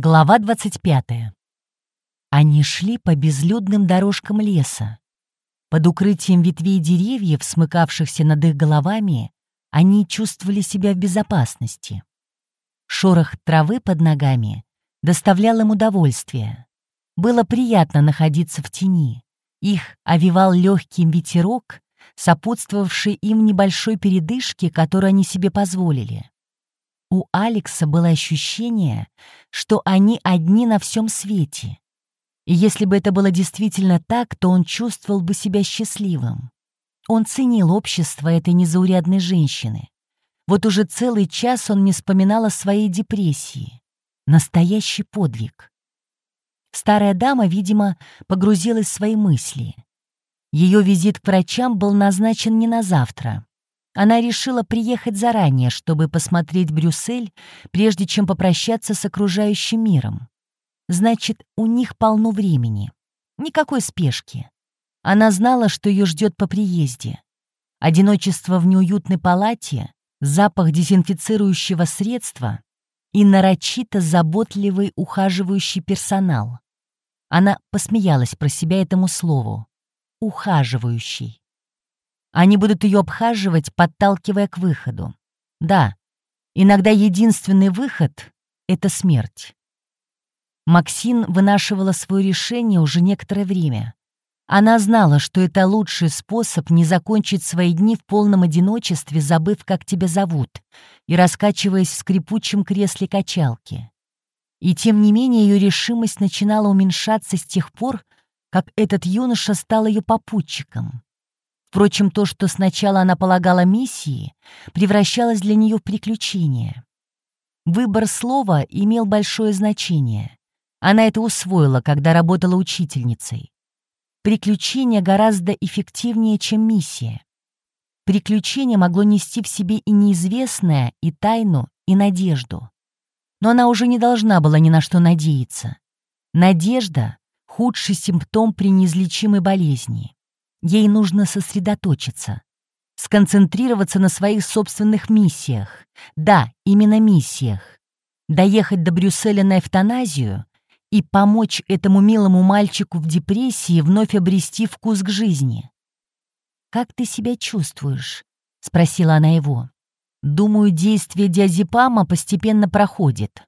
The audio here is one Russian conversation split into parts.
Глава 25. Они шли по безлюдным дорожкам леса. Под укрытием ветвей деревьев, смыкавшихся над их головами, они чувствовали себя в безопасности. Шорох травы под ногами доставлял им удовольствие. Было приятно находиться в тени. Их овивал легкий ветерок, сопутствовавший им небольшой передышке, которую они себе позволили. У Алекса было ощущение, что они одни на всем свете. И если бы это было действительно так, то он чувствовал бы себя счастливым. Он ценил общество этой незаурядной женщины. Вот уже целый час он не вспоминал о своей депрессии. Настоящий подвиг. Старая дама, видимо, погрузилась в свои мысли. Ее визит к врачам был назначен не на завтра. Она решила приехать заранее, чтобы посмотреть Брюссель, прежде чем попрощаться с окружающим миром. Значит, у них полно времени. Никакой спешки. Она знала, что ее ждет по приезде. Одиночество в неуютной палате, запах дезинфицирующего средства и нарочито заботливый ухаживающий персонал. Она посмеялась про себя этому слову. «Ухаживающий». Они будут ее обхаживать, подталкивая к выходу. Да, иногда единственный выход — это смерть. Максин вынашивала свое решение уже некоторое время. Она знала, что это лучший способ не закончить свои дни в полном одиночестве, забыв, как тебя зовут, и раскачиваясь в скрипучем кресле качалки. И тем не менее ее решимость начинала уменьшаться с тех пор, как этот юноша стал ее попутчиком. Впрочем, то, что сначала она полагала миссией, превращалось для нее в приключение. Выбор слова имел большое значение. Она это усвоила, когда работала учительницей. Приключение гораздо эффективнее, чем миссия. Приключение могло нести в себе и неизвестное, и тайну, и надежду. Но она уже не должна была ни на что надеяться. Надежда — худший симптом при неизлечимой болезни. Ей нужно сосредоточиться, сконцентрироваться на своих собственных миссиях. Да, именно миссиях. Доехать до Брюсселя на эвтаназию и помочь этому милому мальчику в депрессии вновь обрести вкус к жизни. «Как ты себя чувствуешь?» — спросила она его. «Думаю, действие диазепама постепенно проходит».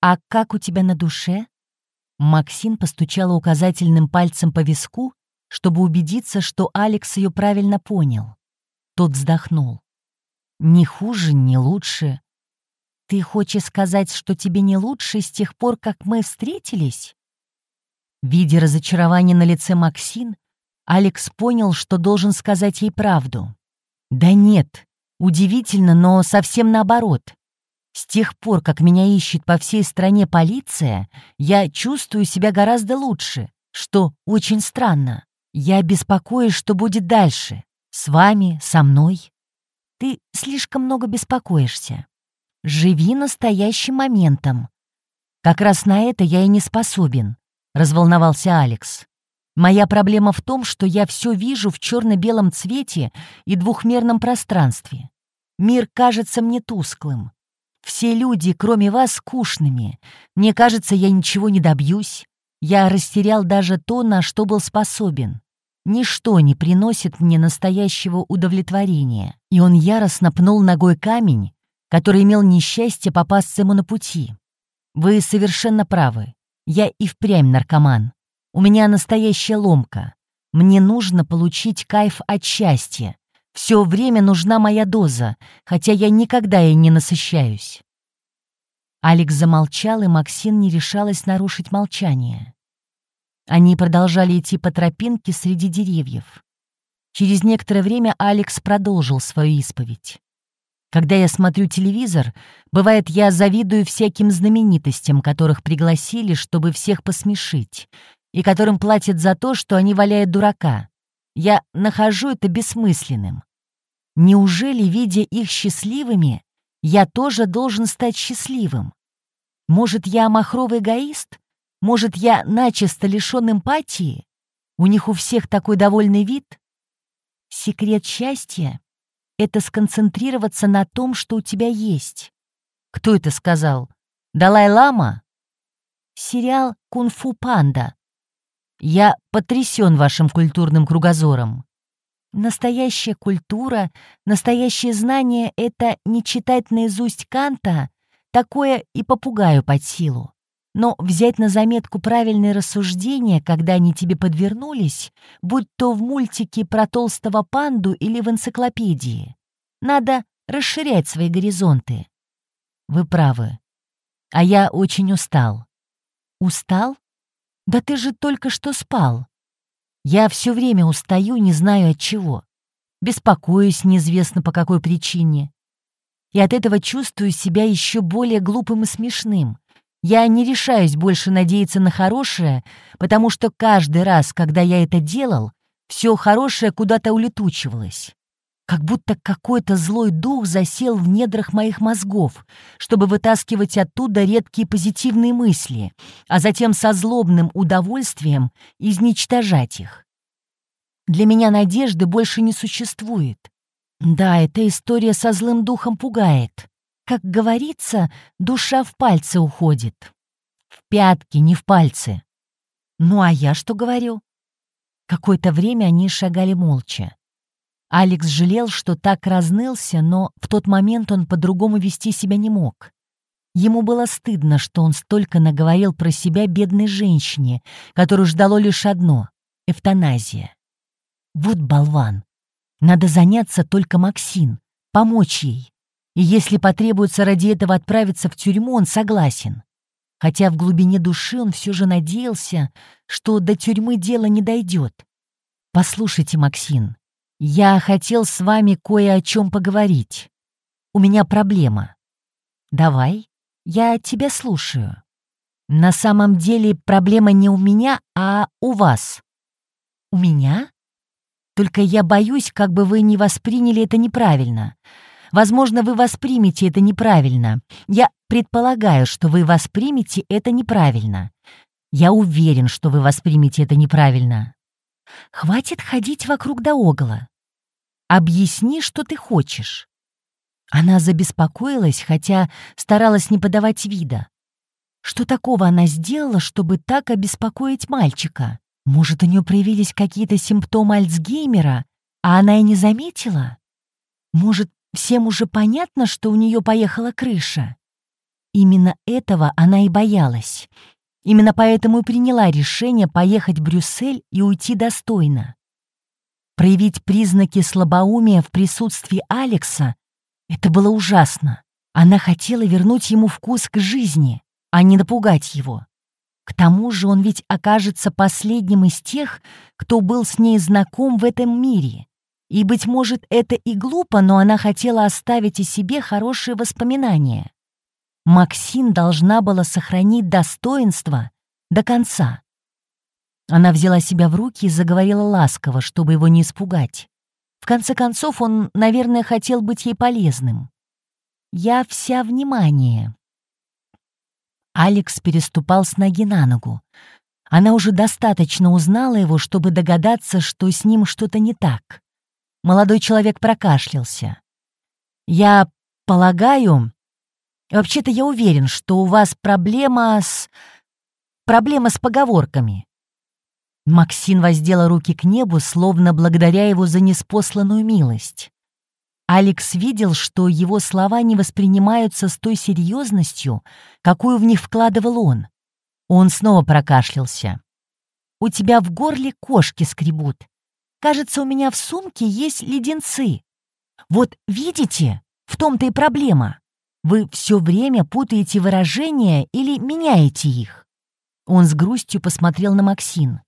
«А как у тебя на душе?» Максин постучала указательным пальцем по виску чтобы убедиться, что Алекс ее правильно понял. Тот вздохнул. «Не хуже, не лучше. Ты хочешь сказать, что тебе не лучше с тех пор, как мы встретились?» Видя разочарование на лице Максин, Алекс понял, что должен сказать ей правду. «Да нет, удивительно, но совсем наоборот. С тех пор, как меня ищет по всей стране полиция, я чувствую себя гораздо лучше, что очень странно. Я беспокоюсь, что будет дальше. С вами, со мной. Ты слишком много беспокоишься. Живи настоящим моментом. Как раз на это я и не способен, разволновался Алекс. Моя проблема в том, что я все вижу в черно-белом цвете и двухмерном пространстве. Мир кажется мне тусклым. Все люди, кроме вас, скучными. Мне кажется, я ничего не добьюсь. Я растерял даже то, на что был способен. Ничто не приносит мне настоящего удовлетворения. И он яростно пнул ногой камень, который имел несчастье попасться ему на пути. Вы совершенно правы. Я и впрямь наркоман. У меня настоящая ломка. Мне нужно получить кайф от счастья. Все время нужна моя доза, хотя я никогда ей не насыщаюсь. Алекс замолчал, и Максин не решалась нарушить молчание. Они продолжали идти по тропинке среди деревьев. Через некоторое время Алекс продолжил свою исповедь. Когда я смотрю телевизор, бывает, я завидую всяким знаменитостям, которых пригласили, чтобы всех посмешить, и которым платят за то, что они валяют дурака. Я нахожу это бессмысленным. Неужели, видя их счастливыми, я тоже должен стать счастливым? Может, я махровый эгоист? Может, я начисто лишён эмпатии? У них у всех такой довольный вид? Секрет счастья — это сконцентрироваться на том, что у тебя есть. Кто это сказал? Далай-лама? сериал «Кунг-фу панда». Я потрясен вашим культурным кругозором. Настоящая культура, настоящее знание — это не читать наизусть Канта, такое и попугаю под силу. Но взять на заметку правильные рассуждения, когда они тебе подвернулись, будь то в мультике про толстого панду или в энциклопедии. Надо расширять свои горизонты. Вы правы. А я очень устал. Устал? Да ты же только что спал. Я все время устаю, не знаю от чего. Беспокоюсь неизвестно по какой причине. И от этого чувствую себя еще более глупым и смешным. Я не решаюсь больше надеяться на хорошее, потому что каждый раз, когда я это делал, все хорошее куда-то улетучивалось. Как будто какой-то злой дух засел в недрах моих мозгов, чтобы вытаскивать оттуда редкие позитивные мысли, а затем со злобным удовольствием изничтожать их. Для меня надежды больше не существует. Да, эта история со злым духом пугает. Как говорится, душа в пальцы уходит. В пятки, не в пальцы. Ну а я что говорю? Какое-то время они шагали молча. Алекс жалел, что так разнылся, но в тот момент он по-другому вести себя не мог. Ему было стыдно, что он столько наговорил про себя бедной женщине, которую ждало лишь одно — эвтаназия. Вот болван. Надо заняться только Максин, помочь ей. И если потребуется ради этого отправиться в тюрьму, он согласен. Хотя в глубине души он все же надеялся, что до тюрьмы дело не дойдет. «Послушайте, Максин, я хотел с вами кое о чем поговорить. У меня проблема. Давай, я тебя слушаю. На самом деле проблема не у меня, а у вас. У меня? Только я боюсь, как бы вы не восприняли это неправильно. Возможно, вы воспримете это неправильно. Я предполагаю, что вы воспримете это неправильно. Я уверен, что вы воспримете это неправильно. Хватит ходить вокруг да около. Объясни, что ты хочешь». Она забеспокоилась, хотя старалась не подавать вида. Что такого она сделала, чтобы так обеспокоить мальчика? Может, у нее проявились какие-то симптомы Альцгеймера, а она и не заметила? Может, всем уже понятно, что у нее поехала крыша? Именно этого она и боялась. Именно поэтому и приняла решение поехать в Брюссель и уйти достойно. Проявить признаки слабоумия в присутствии Алекса — это было ужасно. Она хотела вернуть ему вкус к жизни, а не напугать его. К тому же он ведь окажется последним из тех, кто был с ней знаком в этом мире. И, быть может, это и глупо, но она хотела оставить о себе хорошие воспоминания. Максин должна была сохранить достоинство до конца. Она взяла себя в руки и заговорила ласково, чтобы его не испугать. В конце концов, он, наверное, хотел быть ей полезным. «Я вся внимание». Алекс переступал с ноги на ногу. Она уже достаточно узнала его, чтобы догадаться, что с ним что-то не так. Молодой человек прокашлялся. «Я полагаю...» Вообще-то я уверен, что у вас проблема с... Проблема с поговорками. Максин воздела руки к небу, словно благодаря его за неспосланную милость. Алекс видел, что его слова не воспринимаются с той серьезностью, какую в них вкладывал он. Он снова прокашлялся. «У тебя в горле кошки скребут. Кажется, у меня в сумке есть леденцы. Вот видите, в том-то и проблема. Вы все время путаете выражения или меняете их». Он с грустью посмотрел на Максин.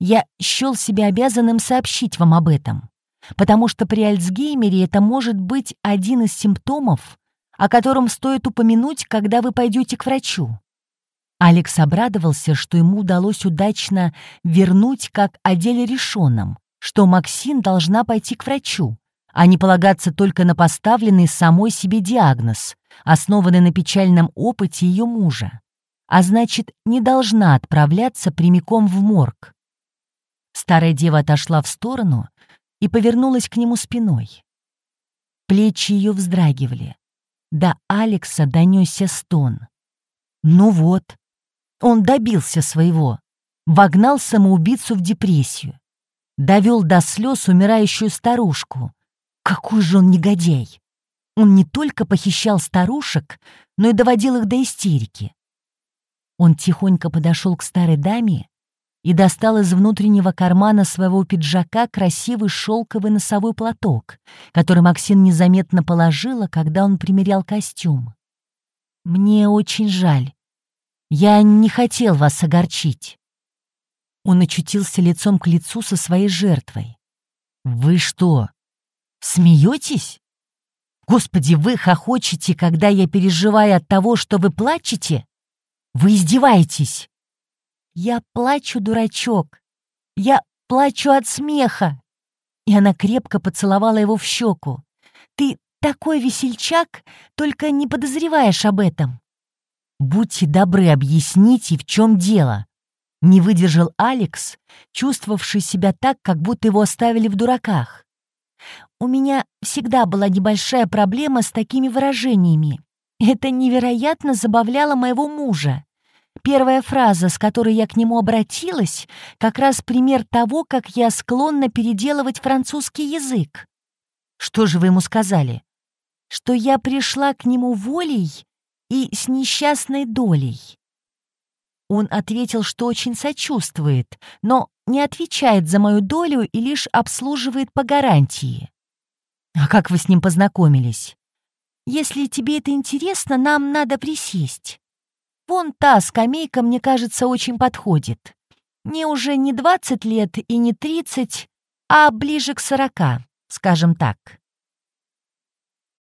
«Я счел себя обязанным сообщить вам об этом, потому что при Альцгеймере это может быть один из симптомов, о котором стоит упомянуть, когда вы пойдете к врачу». Алекс обрадовался, что ему удалось удачно вернуть как о деле решенном, что Максин должна пойти к врачу, а не полагаться только на поставленный самой себе диагноз, основанный на печальном опыте ее мужа, а значит, не должна отправляться прямиком в морг. Старая дева отошла в сторону и повернулась к нему спиной. Плечи ее вздрагивали. До Алекса донесся стон. «Ну вот, Он добился своего, вогнал самоубийцу в депрессию, довел до слез умирающую старушку. Какой же он негодяй! Он не только похищал старушек, но и доводил их до истерики. Он тихонько подошел к старой даме и достал из внутреннего кармана своего пиджака красивый шелковый носовой платок, который Максим незаметно положила, когда он примерял костюм. «Мне очень жаль. Я не хотел вас огорчить». Он очутился лицом к лицу со своей жертвой. «Вы что, смеетесь? Господи, вы хохочете, когда я переживаю от того, что вы плачете? Вы издеваетесь!» «Я плачу, дурачок! Я плачу от смеха!» И она крепко поцеловала его в щеку. «Ты такой весельчак, только не подозреваешь об этом!» «Будьте добры, объясните, в чем дело!» Не выдержал Алекс, чувствовавший себя так, как будто его оставили в дураках. У меня всегда была небольшая проблема с такими выражениями. Это невероятно забавляло моего мужа. Первая фраза, с которой я к нему обратилась, как раз пример того, как я склонна переделывать французский язык. Что же вы ему сказали? Что я пришла к нему волей и с несчастной долей. Он ответил, что очень сочувствует, но не отвечает за мою долю и лишь обслуживает по гарантии. А как вы с ним познакомились? Если тебе это интересно, нам надо присесть. Вон та скамейка, мне кажется, очень подходит. Мне уже не 20 лет и не 30, а ближе к 40, скажем так.